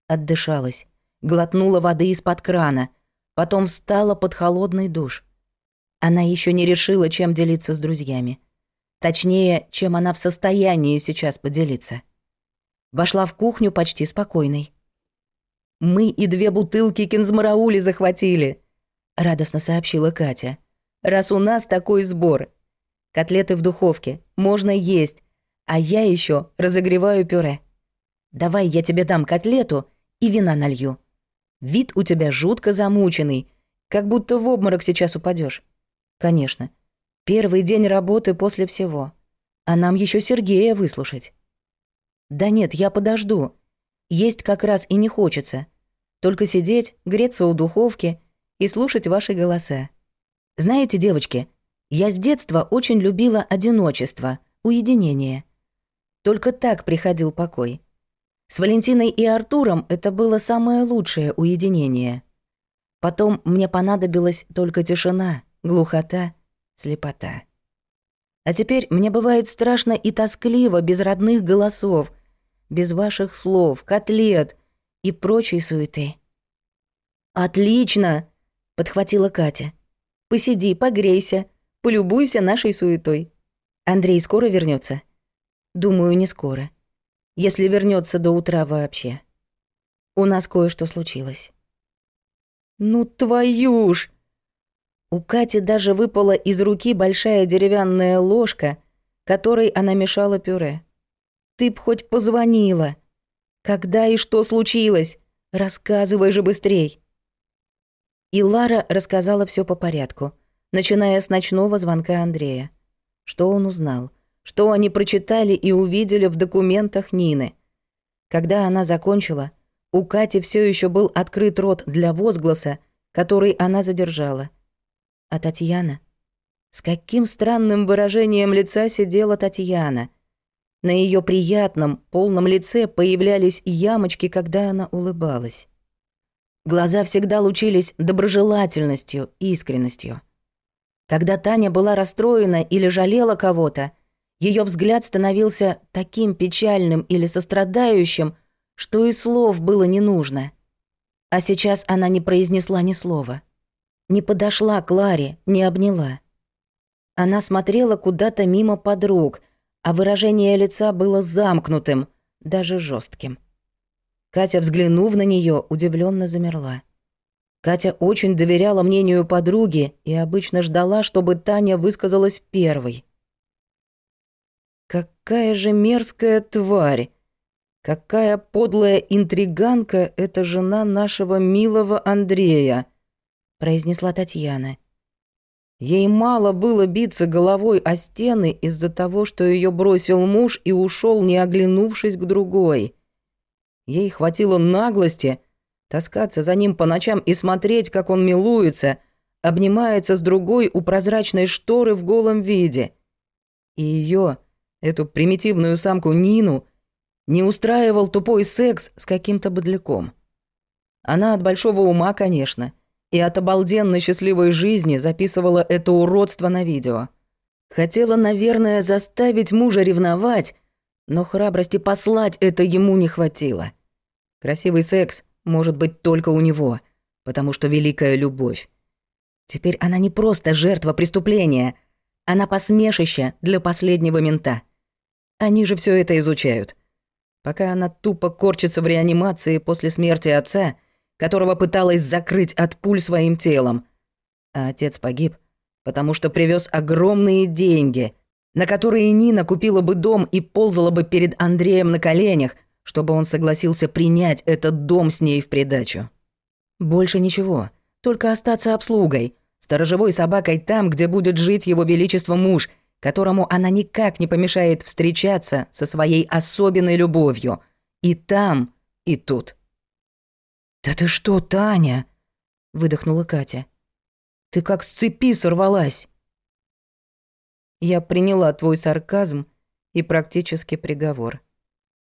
Отдышалась глотнула воды из-под крана, потом встала под холодный душ. Она еще не решила, чем делиться с друзьями. Точнее, чем она в состоянии сейчас поделиться. Вошла в кухню почти спокойной. «Мы и две бутылки кинзмараули захватили», — радостно сообщила Катя. «Раз у нас такой сбор. Котлеты в духовке, можно есть, а я еще разогреваю пюре. Давай я тебе дам котлету и вина налью». Вид у тебя жутко замученный, как будто в обморок сейчас упадешь. Конечно. Первый день работы после всего. А нам еще Сергея выслушать. Да нет, я подожду. Есть как раз и не хочется. Только сидеть, греться у духовки и слушать ваши голоса. Знаете, девочки, я с детства очень любила одиночество, уединение. Только так приходил покой. С Валентиной и Артуром это было самое лучшее уединение. Потом мне понадобилась только тишина, глухота, слепота. А теперь мне бывает страшно и тоскливо без родных голосов, без ваших слов, котлет и прочей суеты. «Отлично!» — подхватила Катя. «Посиди, погрейся, полюбуйся нашей суетой. Андрей скоро вернется. «Думаю, не скоро если вернется до утра вообще. У нас кое-что случилось». «Ну твою ж!» У Кати даже выпала из руки большая деревянная ложка, которой она мешала пюре. «Ты б хоть позвонила! Когда и что случилось? Рассказывай же быстрей!» И Лара рассказала все по порядку, начиная с ночного звонка Андрея. Что он узнал — что они прочитали и увидели в документах Нины. Когда она закончила, у Кати все еще был открыт рот для возгласа, который она задержала. А Татьяна? С каким странным выражением лица сидела Татьяна? На ее приятном, полном лице появлялись ямочки, когда она улыбалась. Глаза всегда лучились доброжелательностью, искренностью. Когда Таня была расстроена или жалела кого-то, ее взгляд становился таким печальным или сострадающим, что и слов было не нужно. А сейчас она не произнесла ни слова. Не подошла к Ларе, не обняла. Она смотрела куда-то мимо подруг, а выражение лица было замкнутым, даже жестким. Катя, взглянув на нее, удивленно замерла. Катя очень доверяла мнению подруги и обычно ждала, чтобы Таня высказалась первой. Какая же мерзкая тварь! Какая подлая интриганка эта жена нашего милого Андрея!» — произнесла Татьяна. Ей мало было биться головой о стены из-за того, что ее бросил муж и ушел, не оглянувшись к другой. Ей хватило наглости таскаться за ним по ночам и смотреть, как он милуется, обнимается с другой у прозрачной шторы в голом виде. И ее Эту примитивную самку Нину не устраивал тупой секс с каким-то бодляком. Она от большого ума, конечно, и от обалденно счастливой жизни записывала это уродство на видео. Хотела, наверное, заставить мужа ревновать, но храбрости послать это ему не хватило. Красивый секс может быть только у него, потому что великая любовь. Теперь она не просто жертва преступления, она посмешище для последнего мента — они же все это изучают. Пока она тупо корчится в реанимации после смерти отца, которого пыталась закрыть от пуль своим телом. А отец погиб, потому что привез огромные деньги, на которые Нина купила бы дом и ползала бы перед Андреем на коленях, чтобы он согласился принять этот дом с ней в придачу. Больше ничего, только остаться обслугой, сторожевой собакой там, где будет жить его величество муж – которому она никак не помешает встречаться со своей особенной любовью. И там, и тут. «Да ты что, Таня?» — выдохнула Катя. «Ты как с цепи сорвалась!» Я приняла твой сарказм и практически приговор.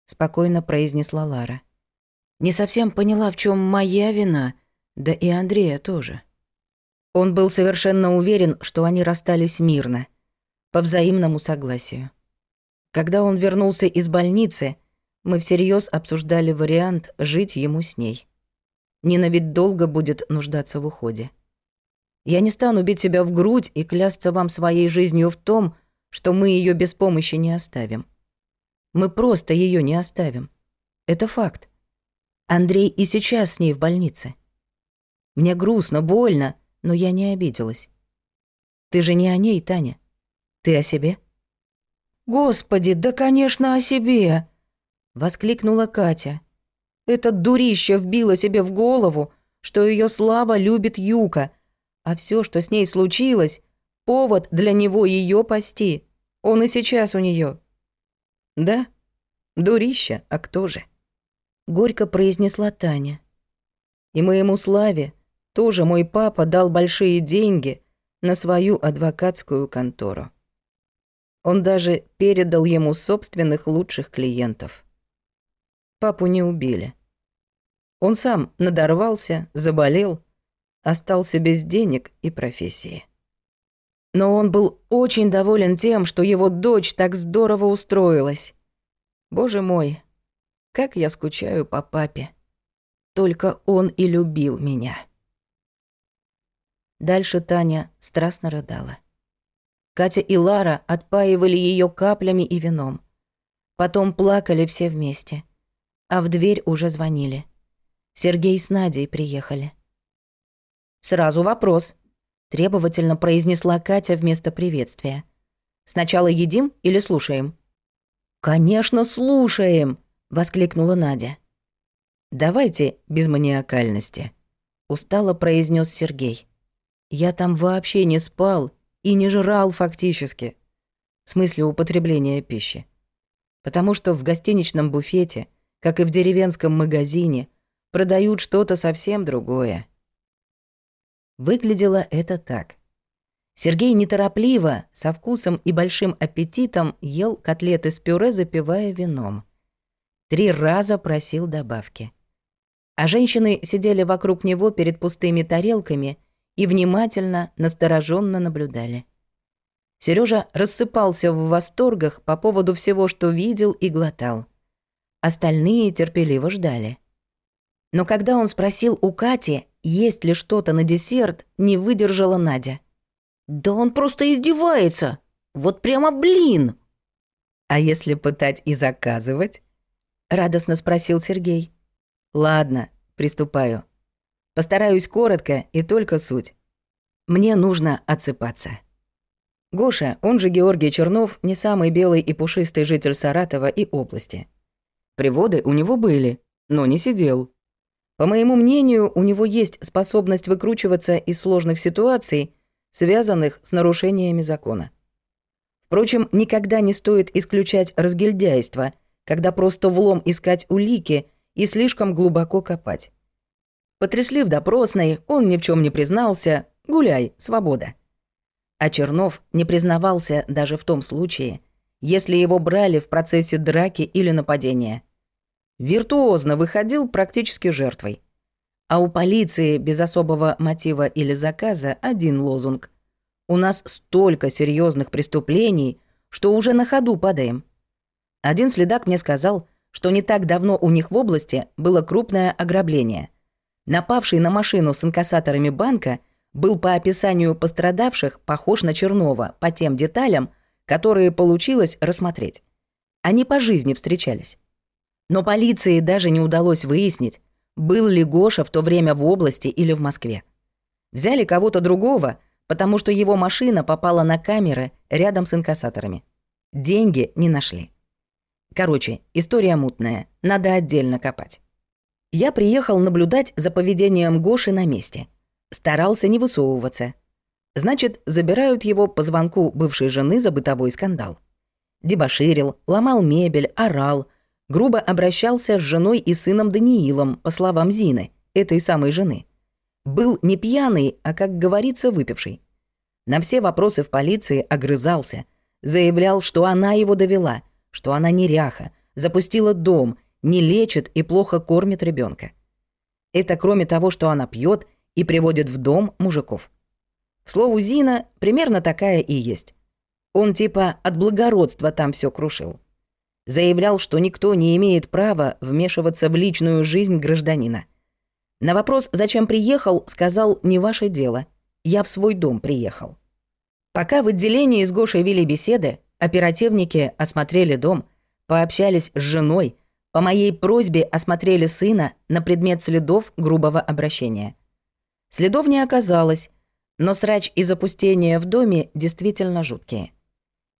Спокойно произнесла Лара. Не совсем поняла, в чем моя вина, да и Андрея тоже. Он был совершенно уверен, что они расстались мирно. по взаимному согласию. Когда он вернулся из больницы, мы всерьез обсуждали вариант жить ему с ней. Нина ведь долго будет нуждаться в уходе. Я не стану бить себя в грудь и клясться вам своей жизнью в том, что мы ее без помощи не оставим. Мы просто ее не оставим. Это факт. Андрей и сейчас с ней в больнице. Мне грустно, больно, но я не обиделась. Ты о себе? Господи, да, конечно, о себе, воскликнула Катя. Это дурище вбило себе в голову, что ее слава любит Юка, а все, что с ней случилось, повод для него ее пасти. Он и сейчас у нее. Да? Дурище, а кто же? Горько произнесла Таня. И моему славе тоже мой папа дал большие деньги на свою адвокатскую контору. Он даже передал ему собственных лучших клиентов. Папу не убили. Он сам надорвался, заболел, остался без денег и профессии. Но он был очень доволен тем, что его дочь так здорово устроилась. Боже мой, как я скучаю по папе. Только он и любил меня. Дальше Таня страстно рыдала. Катя и Лара отпаивали ее каплями и вином. Потом плакали все вместе — а в дверь уже звонили. Сергей с Надей приехали. «Сразу вопрос», — требовательно произнесла Катя вместо приветствия. «Сначала едим или слушаем?» «Конечно, слушаем!» — воскликнула Надя. «Давайте без маниакальности», — устало произнес Сергей. «Я там вообще не спал и не жрал фактически. В смысле употребления пищи. Потому что в гостиничном буфете, как и в деревенском магазине, продают что-то совсем другое. Выглядело это так. Сергей неторопливо, со вкусом и большим аппетитом ел котлеты с пюре, запивая вином. Три раза просил добавки. А женщины сидели вокруг него перед пустыми тарелками и внимательно, настороженно наблюдали. Сережа рассыпался в восторгах по поводу всего, что видел и глотал. Остальные терпеливо ждали. Но когда он спросил у Кати, есть ли что-то на десерт, не выдержала Надя. «Да он просто издевается! Вот прямо блин!» «А если пытать и заказывать?» — радостно спросил Сергей. «Ладно, приступаю. Постараюсь коротко и только суть. Мне нужно отсыпаться. Гоша, он же Георгий Чернов, не самый белый и пушистый житель Саратова и области. Приводы у него были, но не сидел. По моему мнению, у него есть способность выкручиваться из сложных ситуаций, связанных с нарушениями закона. Впрочем, никогда не стоит исключать разгильдяйство, когда просто влом искать улики и слишком глубоко копать. Потрясли в допросной, он ни в чем не признался. Гуляй, свобода. А Чернов не признавался даже в том случае, если его брали в процессе драки или нападения. Виртуозно выходил практически жертвой. А у полиции без особого мотива или заказа один лозунг. «У нас столько серьезных преступлений, что уже на ходу падаем». Один следак мне сказал, что не так давно у них в области было крупное ограбление. Напавший на машину с инкассаторами банка был по описанию пострадавших похож на Чернова по тем деталям, которые получилось рассмотреть. Они по жизни встречались. Но полиции даже не удалось выяснить, был ли Гоша в то время в области или в Москве. Взяли кого-то другого, потому что его машина попала на камеры рядом с инкассаторами. Деньги не нашли. Короче, история мутная, надо отдельно копать. Я приехал наблюдать за поведением Гоши на месте. Старался не высовываться. Значит, забирают его по звонку бывшей жены за бытовой скандал. Дебоширил, ломал мебель, орал, грубо обращался с женой и сыном Даниилом, по словам Зины, этой самой жены. Был не пьяный, а, как говорится, выпивший. На все вопросы в полиции огрызался. Заявлял, что она его довела, что она неряха, запустила дом, не лечит и плохо кормит ребенка. Это кроме того, что она пьет и приводит в дом мужиков. К слову, Зина примерно такая и есть. Он типа от благородства там все крушил. Заявлял, что никто не имеет права вмешиваться в личную жизнь гражданина. На вопрос, зачем приехал, сказал «не ваше дело, я в свой дом приехал». Пока в отделении с Гошей вели беседы, оперативники осмотрели дом, пообщались с женой – по моей просьбе осмотрели сына на предмет следов грубого обращения. Следов не оказалось, но срач и запустение в доме действительно жуткие.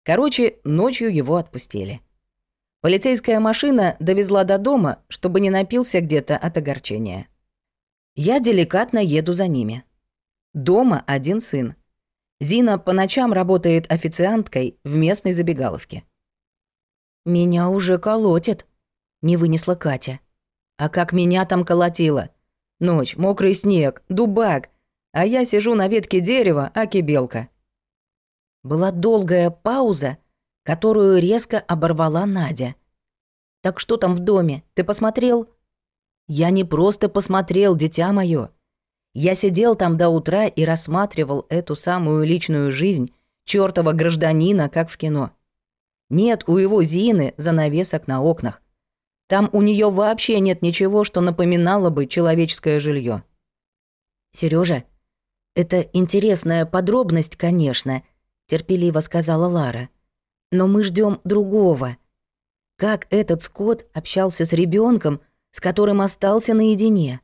Короче, ночью его отпустили. Полицейская машина довезла до дома, чтобы не напился где-то от огорчения. Я деликатно еду за ними. Дома один сын. Зина по ночам работает официанткой в местной забегаловке. «Меня уже колотит», — Не вынесла Катя. А как меня там колотило. Ночь, мокрый снег, дубак. А я сижу на ветке дерева, а кибелка. Была долгая пауза, которую резко оборвала Надя. «Так что там в доме? Ты посмотрел?» «Я не просто посмотрел, дитя моё. Я сидел там до утра и рассматривал эту самую личную жизнь чёртова гражданина, как в кино. Нет у его Зины занавесок на окнах. Там у нее вообще нет ничего, что напоминало бы человеческое жилье. Сережа, это интересная подробность, конечно, терпеливо сказала Лара. Но мы ждем другого. Как этот скот общался с ребенком, с которым остался наедине?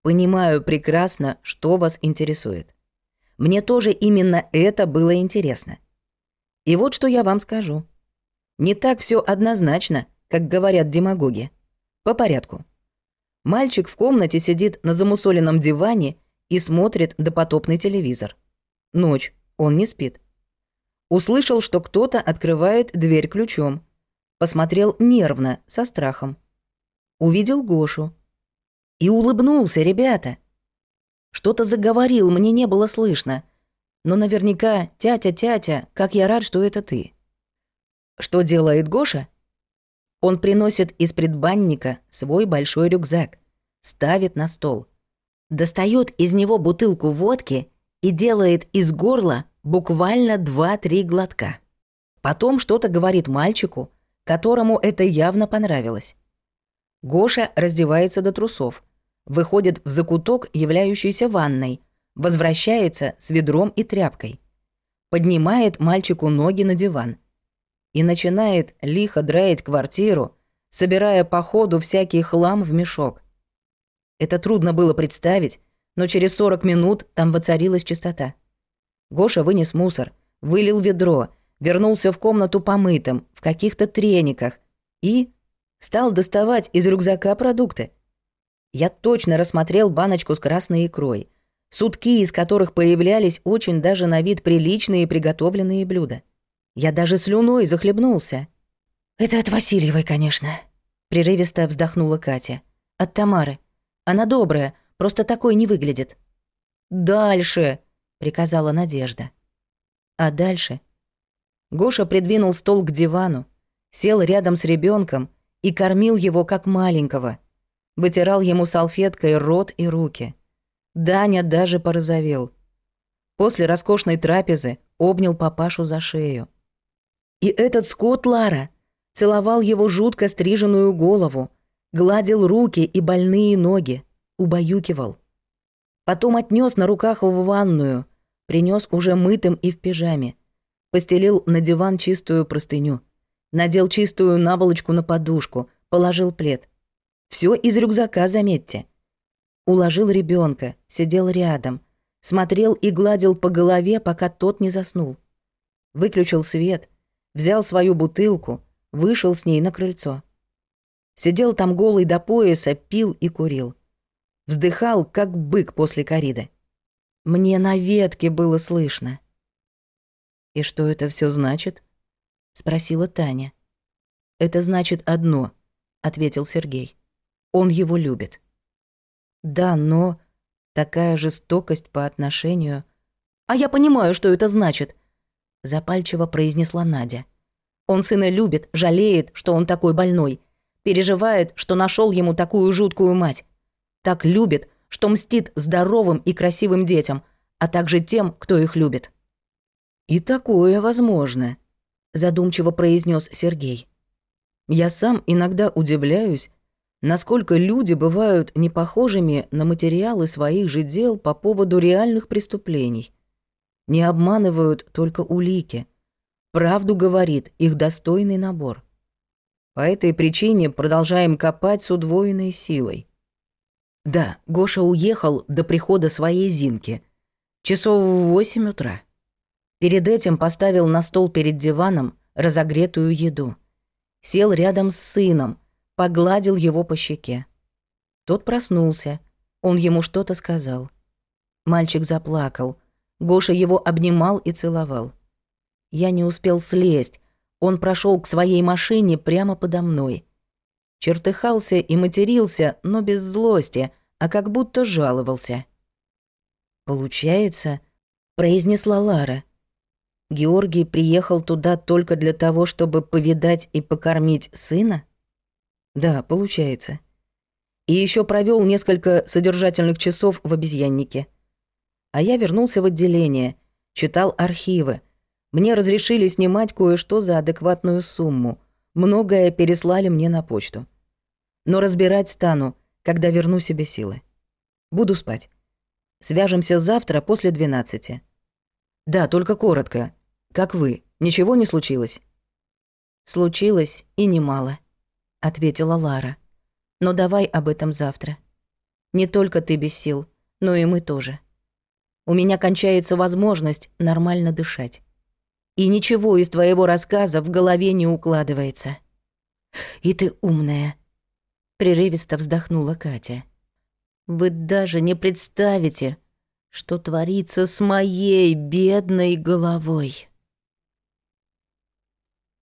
Понимаю прекрасно, что вас интересует. Мне тоже именно это было интересно. И вот что я вам скажу. Не так все однозначно, как говорят демагоги, по порядку. Мальчик в комнате сидит на замусоленном диване и смотрит допотопный телевизор. Ночь, он не спит. Услышал, что кто-то открывает дверь ключом. Посмотрел нервно, со страхом. Увидел Гошу. И улыбнулся, ребята. Что-то заговорил, мне не было слышно. Но наверняка «тятя, тятя, как я рад, что это ты». Что делает Гоша? Он приносит из предбанника свой большой рюкзак, ставит на стол, достает из него бутылку водки и делает из горла буквально 2-3 глотка. Потом что-то говорит мальчику, которому это явно понравилось. Гоша раздевается до трусов, выходит в закуток, являющийся ванной, возвращается с ведром и тряпкой. Поднимает мальчику ноги на диван – и начинает лихо драить квартиру, собирая по ходу всякий хлам в мешок. Это трудно было представить, но через 40 минут там воцарилась чистота. Гоша вынес мусор, вылил ведро, вернулся в комнату помытым, в каких-то трениках и стал доставать из рюкзака продукты. Я точно рассмотрел баночку с красной икрой, сутки из которых появлялись очень даже на вид приличные приготовленные блюда. Я даже слюной захлебнулся. «Это от Васильевой, конечно», — прерывисто вздохнула Катя. «От Тамары. Она добрая, просто такой не выглядит». «Дальше!» — приказала Надежда. А дальше? Гоша придвинул стол к дивану, сел рядом с ребенком и кормил его как маленького. Вытирал ему салфеткой рот и руки. Даня даже порозовел. После роскошной трапезы обнял папашу за шею. И этот скот Лара целовал его жутко стриженную голову, гладил руки и больные ноги, убаюкивал. Потом отнес на руках в ванную, принес уже мытым и в пижаме, постелил на диван чистую простыню, надел чистую наволочку на подушку, положил плед. Все из рюкзака, заметьте. Уложил ребенка, сидел рядом, смотрел и гладил по голове, пока тот не заснул. Выключил свет — взял свою бутылку, вышел с ней на крыльцо. Сидел там голый до пояса, пил и курил. Вздыхал, как бык после кориды. Мне на ветке было слышно. «И что это все значит?» — спросила Таня. «Это значит одно», — ответил Сергей. «Он его любит». «Да, но...» Такая жестокость по отношению... «А я понимаю, что это значит», запальчиво произнесла Надя. Он сына любит, жалеет, что он такой больной. Переживает, что нашел ему такую жуткую мать. Так любит, что мстит здоровым и красивым детям, а также тем, кто их любит. «И такое возможно», – задумчиво произнес Сергей. «Я сам иногда удивляюсь, насколько люди бывают непохожими на материалы своих же дел по поводу реальных преступлений не обманывают только улики. Правду говорит их достойный набор. По этой причине продолжаем копать с удвоенной силой. Да, Гоша уехал до прихода своей Зинки. Часов в восемь утра. Перед этим поставил на стол перед диваном разогретую еду. Сел рядом с сыном, погладил его по щеке. Тот проснулся. Он ему что-то сказал. Мальчик заплакал — Гоша его обнимал и целовал. Я не успел слезть. Он прошел к своей машине прямо подо мной. Чертыхался и матерился, но без злости, а как будто жаловался. «Получается», — произнесла Лара. «Георгий приехал туда только для того, чтобы повидать и покормить сына?» «Да, получается». И еще провел несколько содержательных часов в обезьяннике — а я вернулся в отделение, читал архивы. Мне разрешили снимать кое-что за адекватную сумму. Многое переслали мне на почту. Но разбирать стану, когда верну себе силы. Буду спать. Свяжемся завтра после 12. Да, только коротко. Как вы? Ничего не случилось? Случилось и немало, ответила Лара. Но давай об этом завтра. Не только ты без сил, но и мы тоже. У меня кончается возможность нормально дышать. И ничего из твоего рассказа в голове не укладывается. И ты умная. Прерывисто вздохнула Катя. Вы даже не представите, что творится с моей бедной головой.